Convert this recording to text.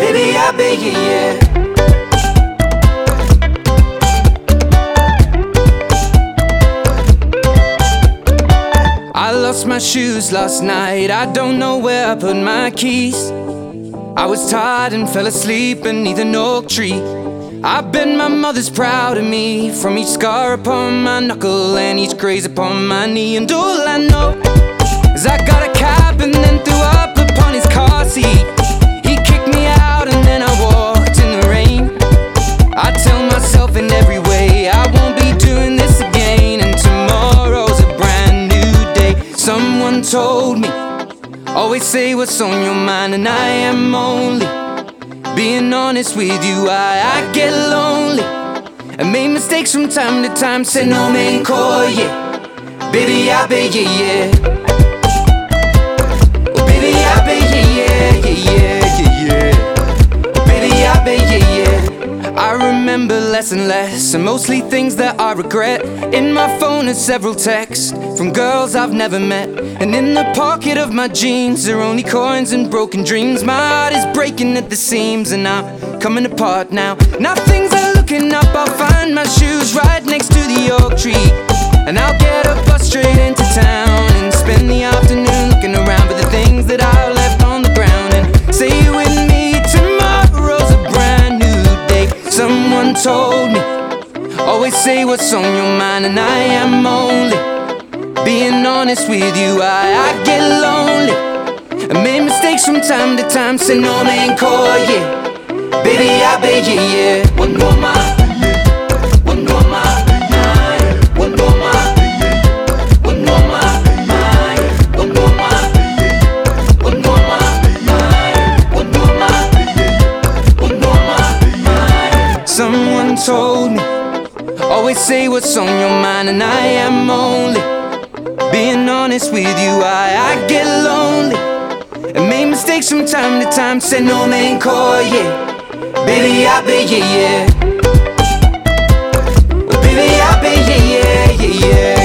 I bet, yeah, yeah. I lost my shoes last night. I don't know where I put my keys. I was tired and fell asleep beneath an oak tree. I bet my mother's proud of me from each scar upon my knuckle and each graze upon my knee. And all I know is I got a cab and then Told me, always say what's on your mind, and I am only being honest with you. I, I get lonely. I make mistakes from time to time, say no man call, yeah. Baby, I beg you, yeah. Remember less and less, and mostly things that I regret. In my phone are several texts from girls I've never met. And in the pocket of my jeans are only coins and broken dreams. My heart is breaking at the seams, and I'm coming apart now. Now things are looking up, I'll find my shoes right next to the oak tree. And I'll get a bus straight into town and spend the afternoon always say what's on your mind, and I am only being honest with you. I, I get lonely. I make mistakes from time to time, say no man call, yeah. Baby, I bet, yeah, yeah. One more more. Someone told me, always say what's on your mind, and I am only being honest with you. I, I get lonely and make mistakes from time to time. Say no man call, yeah. Baby, I bet, yeah, yeah. Baby, I bet, yeah, yeah, yeah, yeah.